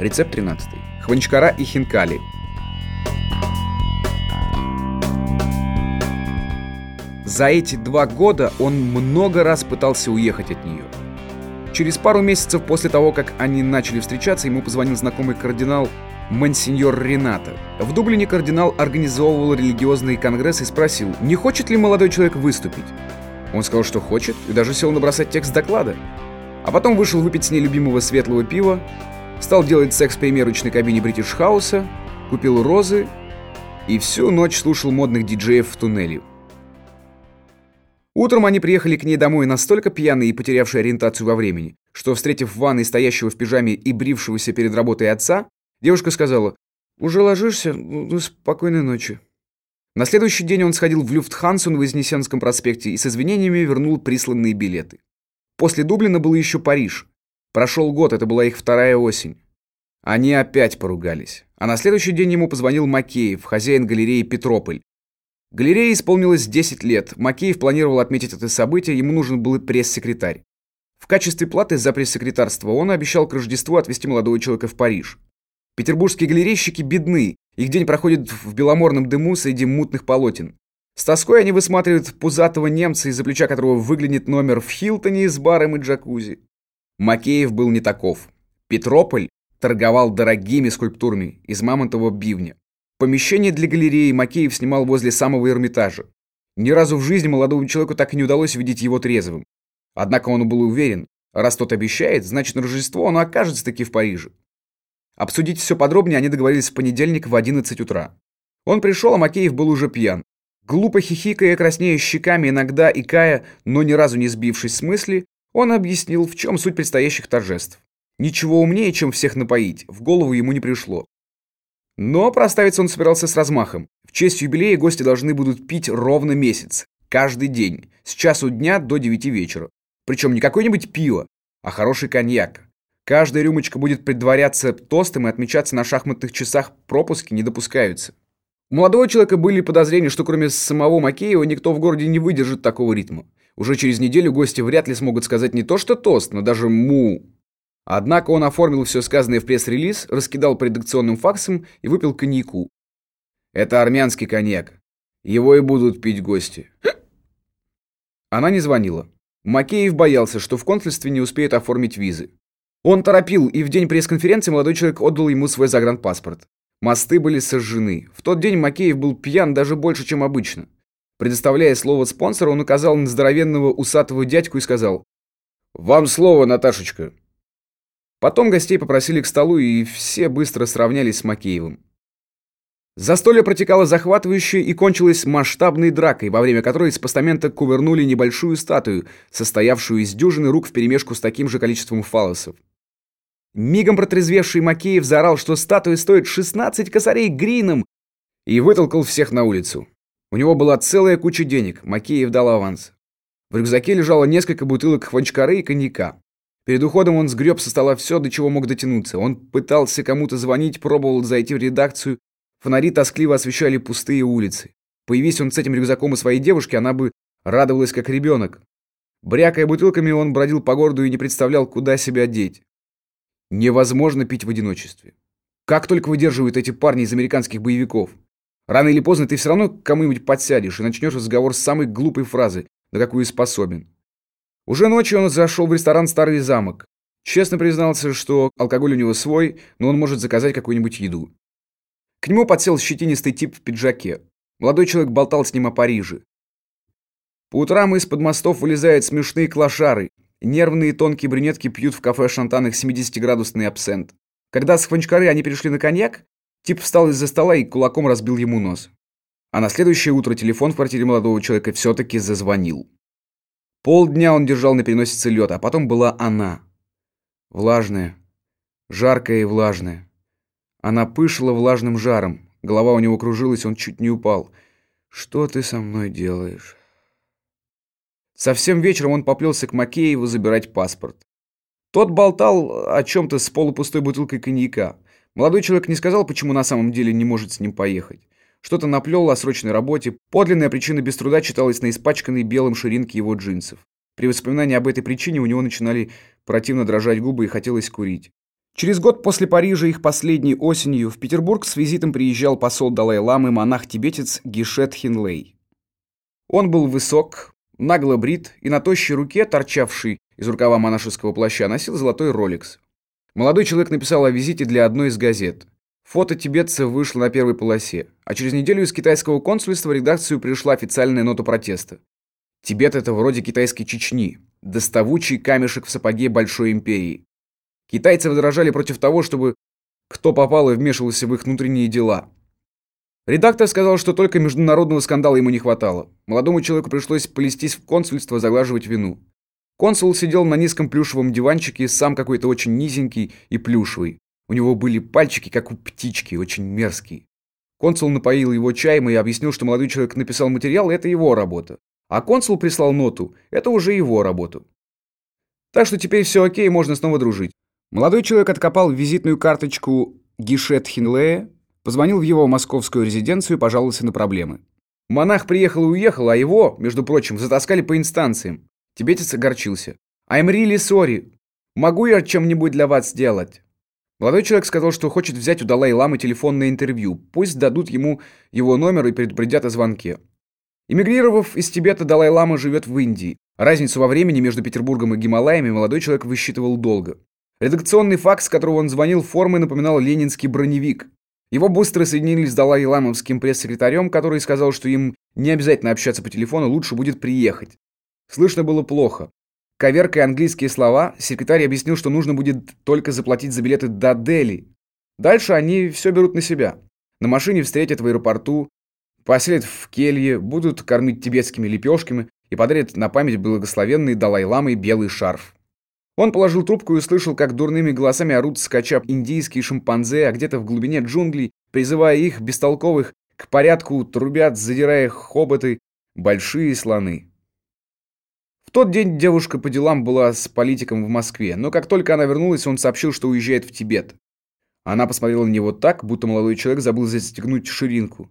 Рецепт 13. Хванчкара и хинкали. За эти два года он много раз пытался уехать от нее. Через пару месяцев после того, как они начали встречаться, ему позвонил знакомый кардинал Монсеньор Рената. В Дублине кардинал организовывал религиозный конгресс и спросил, не хочет ли молодой человек выступить. Он сказал, что хочет, и даже сел набросать текст доклада. А потом вышел выпить с ней любимого светлого пива, стал делать секс в примерочной кабине Бритиш Хауса, купил розы и всю ночь слушал модных диджеев в туннеле. Утром они приехали к ней домой настолько пьяные и потерявшие ориентацию во времени, что, встретив в ванной стоящего в пижаме и брившегося перед работой отца, девушка сказала «Уже ложишься? Ну, спокойной ночи». На следующий день он сходил в Люфтхансу на Вознесенском проспекте и с извинениями вернул присланные билеты. После Дублина был еще Париж. Прошел год, это была их вторая осень. Они опять поругались. А на следующий день ему позвонил Макеев, хозяин галереи «Петрополь», Галерее исполнилось 10 лет. Макеев планировал отметить это событие, ему нужен был пресс-секретарь. В качестве платы за пресс-секретарство он обещал к Рождеству отвезти молодого человека в Париж. Петербургские галерейщики бедны, их день проходит в беломорном дыму среди мутных полотен. С тоской они высматривают пузатого немца, из-за плеча которого выглянет номер в Хилтоне с баром и джакузи. Макеев был не таков. Петрополь торговал дорогими скульптурами из мамонтового бивня. Помещение для галереи Макеев снимал возле самого Эрмитажа. Ни разу в жизни молодому человеку так и не удалось видеть его трезвым. Однако он был уверен, раз тот обещает, значит на Рождество он окажется таки в Париже. Обсудить все подробнее они договорились в понедельник в 11 утра. Он пришел, а Макеев был уже пьян. Глупо хихикая, краснея щеками, иногда икая, но ни разу не сбившись с мысли, он объяснил, в чем суть предстоящих торжеств. Ничего умнее, чем всех напоить, в голову ему не пришло. Но проставиться он собирался с размахом. В честь юбилея гости должны будут пить ровно месяц. Каждый день. С часу дня до девяти вечера. Причем не какое-нибудь пиво, а хороший коньяк. Каждая рюмочка будет предваряться тостом и отмечаться на шахматных часах, пропуски не допускаются. У молодого человека были подозрения, что кроме самого Макеева никто в городе не выдержит такого ритма. Уже через неделю гости вряд ли смогут сказать не то что тост, но даже «му». Однако он оформил все сказанное в пресс-релиз, раскидал по редакционным факсам и выпил коньяку. Это армянский коньяк. Его и будут пить гости. Она не звонила. Макеев боялся, что в консульстве не успеют оформить визы. Он торопил, и в день пресс-конференции молодой человек отдал ему свой загранпаспорт. Мосты были сожжены. В тот день Макеев был пьян даже больше, чем обычно. Предоставляя слово спонсора, он указал на здоровенного усатого дядьку и сказал «Вам слово, Наташечка». Потом гостей попросили к столу, и все быстро сравнялись с Макеевым. Застолье протекало захватывающе и кончилось масштабной дракой, во время которой с постамента кувырнули небольшую статую, состоявшую из дюжины рук вперемешку с таким же количеством фалосов. Мигом протрезвевший Макеев заорал, что статуя стоит 16 косарей грином, и вытолкал всех на улицу. У него была целая куча денег, Макеев дал аванс. В рюкзаке лежало несколько бутылок хванчкары и коньяка. Перед уходом он сгреб со стола все, до чего мог дотянуться. Он пытался кому-то звонить, пробовал зайти в редакцию. Фонари тоскливо освещали пустые улицы. Появись он с этим рюкзаком у своей девушки, она бы радовалась как ребенок. Брякая бутылками, он бродил по городу и не представлял, куда себя деть. Невозможно пить в одиночестве. Как только выдерживают эти парни из американских боевиков. Рано или поздно ты все равно кому-нибудь подсядешь и начнешь разговор с самой глупой фразы, на какую способен. Уже ночью он зашел в ресторан «Старый замок». Честно признался, что алкоголь у него свой, но он может заказать какую-нибудь еду. К нему подсел щетинистый тип в пиджаке. Молодой человек болтал с ним о Париже. По утрам из-под мостов вылезают смешные клошары. Нервные тонкие брюнетки пьют в кафе шантанах 70-градусный абсент. Когда с хванчкары они перешли на коньяк, тип встал из-за стола и кулаком разбил ему нос. А на следующее утро телефон в квартире молодого человека все-таки зазвонил. Полдня он держал на переносице лед, а потом была она. Влажная, жаркая и влажная. Она пышила влажным жаром. Голова у него кружилась, он чуть не упал. «Что ты со мной делаешь?» Совсем вечером он поплелся к Макееву забирать паспорт. Тот болтал о чем-то с полупустой бутылкой коньяка. Молодой человек не сказал, почему на самом деле не может с ним поехать. Что-то наплел о срочной работе. Подлинная причина без труда читалась на испачканной белым ширинке его джинсов. При воспоминании об этой причине у него начинали противно дрожать губы и хотелось курить. Через год после Парижа их последней осенью в Петербург с визитом приезжал посол Далай-ламы монах-тибетец Гишет Хинлей. Он был высок, нагло брит и на тощей руке, торчавшей из рукава монашеского плаща, носил золотой роликс. Молодой человек написал о визите для одной из газет. Фото тибетца вышло на первой полосе, а через неделю из китайского консульства в редакцию пришла официальная нота протеста. Тибет – это вроде китайской Чечни, доставучий камешек в сапоге большой империи. Китайцы возражали против того, чтобы кто попал и вмешивался в их внутренние дела. Редактор сказал, что только международного скандала ему не хватало. Молодому человеку пришлось плестись в консульство, заглаживать вину. Консул сидел на низком плюшевом диванчике, сам какой-то очень низенький и плюшевый. У него были пальчики, как у птички, очень мерзкие. Консул напоил его чаем и объяснил, что молодой человек написал материал, это его работа. А консул прислал ноту, это уже его работа. Так что теперь все окей, можно снова дружить. Молодой человек откопал визитную карточку Гишет Хинлея, позвонил в его московскую резиденцию и пожаловался на проблемы. Монах приехал и уехал, а его, между прочим, затаскали по инстанциям. Тибетец огорчился. «I'm really sorry. Могу я чем-нибудь для вас сделать?» Молодой человек сказал, что хочет взять у Далай-ламы телефонное интервью. Пусть дадут ему его номер и предупредят о звонке. Эмигрировав из Тибета, Далай-лама живет в Индии. Разницу во времени между Петербургом и Гималаями молодой человек высчитывал долго. Редакционный факс, с которого он звонил, формой напоминал ленинский броневик. Его быстро соединили с Далай-ламовским пресс-секретарем, который сказал, что им не обязательно общаться по телефону, лучше будет приехать. Слышно было плохо. Коверкая английские слова, секретарь объяснил, что нужно будет только заплатить за билеты до Дели. Дальше они все берут на себя. На машине встретят в аэропорту, поселят в келье, будут кормить тибетскими лепешками и подарят на память благословенный Далай-ламой белый шарф. Он положил трубку и услышал, как дурными голосами орут скача индийские шимпанзе, а где-то в глубине джунглей, призывая их, бестолковых, к порядку трубят, задирая хоботы, большие слоны. В тот день девушка по делам была с политиком в Москве, но как только она вернулась, он сообщил, что уезжает в Тибет. Она посмотрела на него так, будто молодой человек забыл застегнуть ширинку.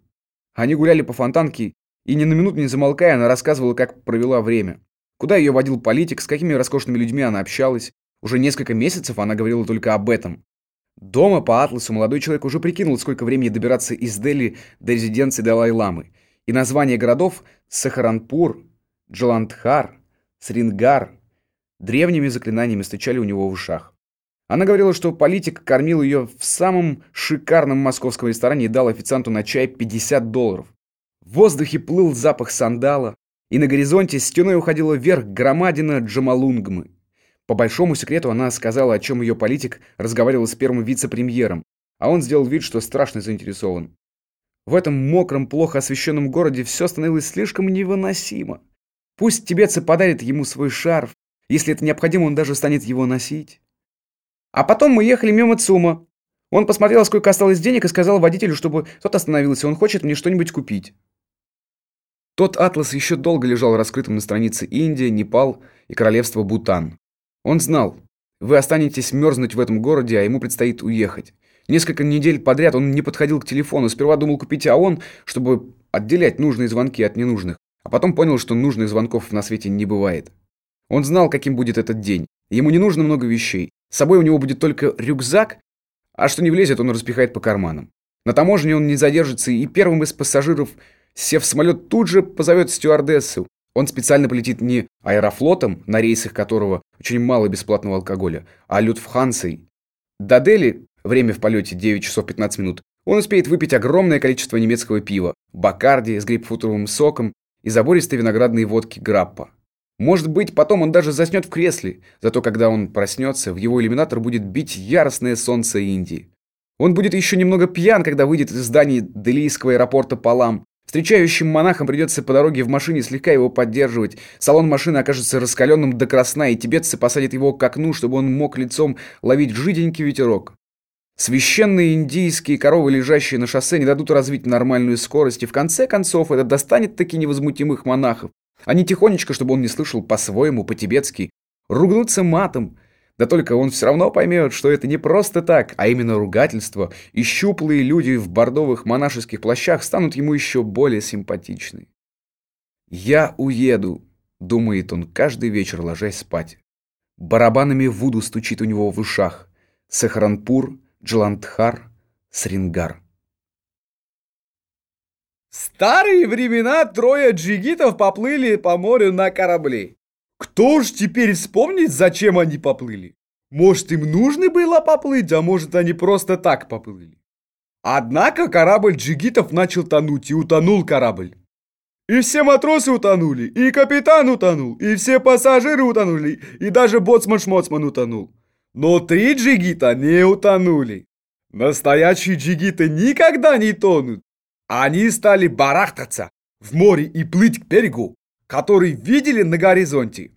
Они гуляли по фонтанке, и ни на минуту не замолкая, она рассказывала, как провела время. Куда ее водил политик, с какими роскошными людьми она общалась. Уже несколько месяцев она говорила только об этом. Дома по атласу молодой человек уже прикинул, сколько времени добираться из Дели до резиденции Далай-ламы. И названия городов Сахаранпур, Джаландхар, Срингар древними заклинаниями стучали у него в ушах. Она говорила, что политик кормил ее в самом шикарном московском ресторане и дал официанту на чай 50 долларов. В воздухе плыл запах сандала, и на горизонте стеной уходила вверх громадина Джамалунгмы. По большому секрету она сказала, о чем ее политик разговаривал с первым вице-премьером, а он сделал вид, что страшно заинтересован. В этом мокром, плохо освещенном городе все становилось слишком невыносимо. Пусть тибетцы подарят ему свой шарф. Если это необходимо, он даже станет его носить. А потом мы ехали мимо ЦУМа. Он посмотрел, сколько осталось денег, и сказал водителю, чтобы тот остановился. Он хочет мне что-нибудь купить. Тот атлас еще долго лежал раскрытым на странице Индия, Непал и королевство Бутан. Он знал, вы останетесь мерзнуть в этом городе, а ему предстоит уехать. Несколько недель подряд он не подходил к телефону. Сперва думал купить АОН, чтобы отделять нужные звонки от ненужных. А потом понял, что нужных звонков на свете не бывает. Он знал, каким будет этот день. Ему не нужно много вещей. С собой у него будет только рюкзак, а что не влезет, он распихает по карманам. На таможне он не задержится, и первым из пассажиров, сев в самолет, тут же позовет стюардессу. Он специально полетит не аэрофлотом, на рейсах которого очень мало бесплатного алкоголя, а Люфтхансой. До Дели, время в полете 9 часов 15 минут, он успеет выпить огромное количество немецкого пива, бакарди с грейпфрутовым соком и забористой виноградной водки граппа. Может быть, потом он даже заснет в кресле, зато когда он проснется, в его иллюминатор будет бить яростное солнце Индии. Он будет еще немного пьян, когда выйдет из здания Делийского аэропорта Палам. Встречающим монахам придется по дороге в машине слегка его поддерживать. Салон машины окажется раскаленным до красна, и тибетцы посадят его к окну, чтобы он мог лицом ловить жиденький ветерок. Священные индийские коровы, лежащие на шоссе, не дадут развить нормальную скорость, и в конце концов это достанет таки невозмутимых монахов. Они тихонечко, чтобы он не слышал по-своему, по-тибетски, ругнутся матом. Да только он все равно поймет, что это не просто так, а именно ругательство, и щуплые люди в бордовых монашеских плащах станут ему еще более симпатичны. «Я уеду», — думает он каждый вечер, ложась спать. Барабанами вуду стучит у него в ушах. Сахаранпур, Джаландхар, Срингар. В старые времена трое джигитов поплыли по морю на корабле. Кто ж теперь вспомнит, зачем они поплыли? Может, им нужно было поплыть, а может, они просто так поплыли. Однако корабль джигитов начал тонуть, и утонул корабль. И все матросы утонули, и капитан утонул, и все пассажиры утонули, и даже боцман-шмоцман утонул. Но три джигита не утонули. Настоящие джигиты никогда не тонут. Они стали барахтаться в море и плыть к берегу, который видели на горизонте.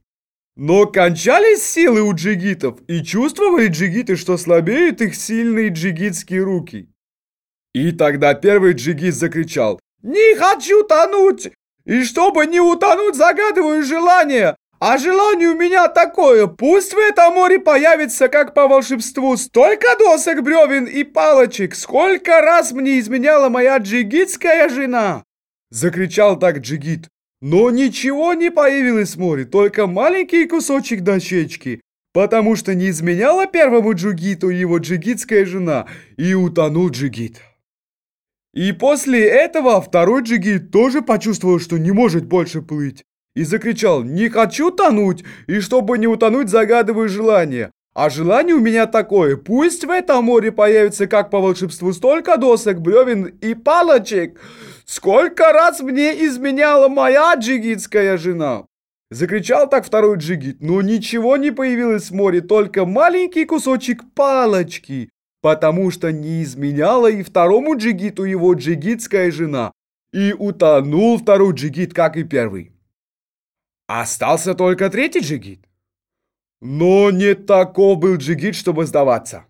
Но кончались силы у джигитов, и чувствовали джигиты, что слабеют их сильные джигитские руки. И тогда первый джигит закричал «Не хочу тонуть! И чтобы не утонуть, загадываю желание! А желание у меня такое, пусть в этом море появится, как по волшебству, столько досок, бревен и палочек, сколько раз мне изменяла моя джигитская жена!» Закричал так джигит. Но ничего не появилось в море, только маленький кусочек дощечки, потому что не изменяла первому джигиту его джигитская жена, и утонул джигит. И после этого второй джигит тоже почувствовал, что не может больше плыть и закричал «Не хочу тонуть!» и чтобы не утонуть, загадываю желание. А желание у меня такое, пусть в этом море появится, как по волшебству, столько досок, бревен и палочек, сколько раз мне изменяла моя джигитская жена. Закричал так второй джигит, но ничего не появилось в море, только маленький кусочек палочки, потому что не изменяла и второму джигиту его джигитская жена. И утонул второй джигит, как и первый. Остался только третий джигит. Но не таков был джигит, чтобы сдаваться.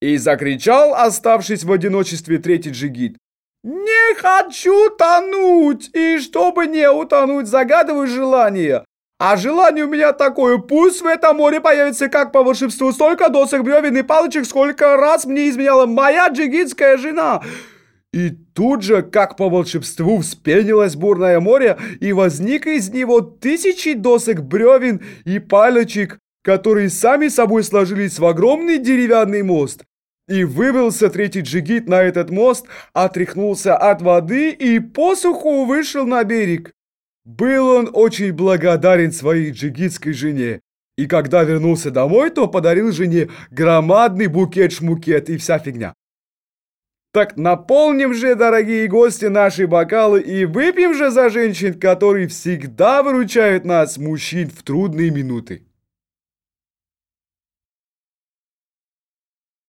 И закричал, оставшись в одиночестве, третий джигит. «Не хочу тонуть! И чтобы не утонуть, загадываю желание. А желание у меня такое, пусть в этом море появится, как по волшебству, столько досок, бревен и палочек, сколько раз мне изменяла моя джигитская жена!» И тут же, как по волшебству, вспенилось бурное море, и возник из него тысячи досок бревен и палочек, которые сами собой сложились в огромный деревянный мост. И выбрался третий джигит на этот мост, отряхнулся от воды и посуху вышел на берег. Был он очень благодарен своей джигитской жене. И когда вернулся домой, то подарил жене громадный букет-шмукет и вся фигня. Так наполним же, дорогие гости, наши бокалы и выпьем же за женщин, которые всегда выручают нас, мужчин, в трудные минуты.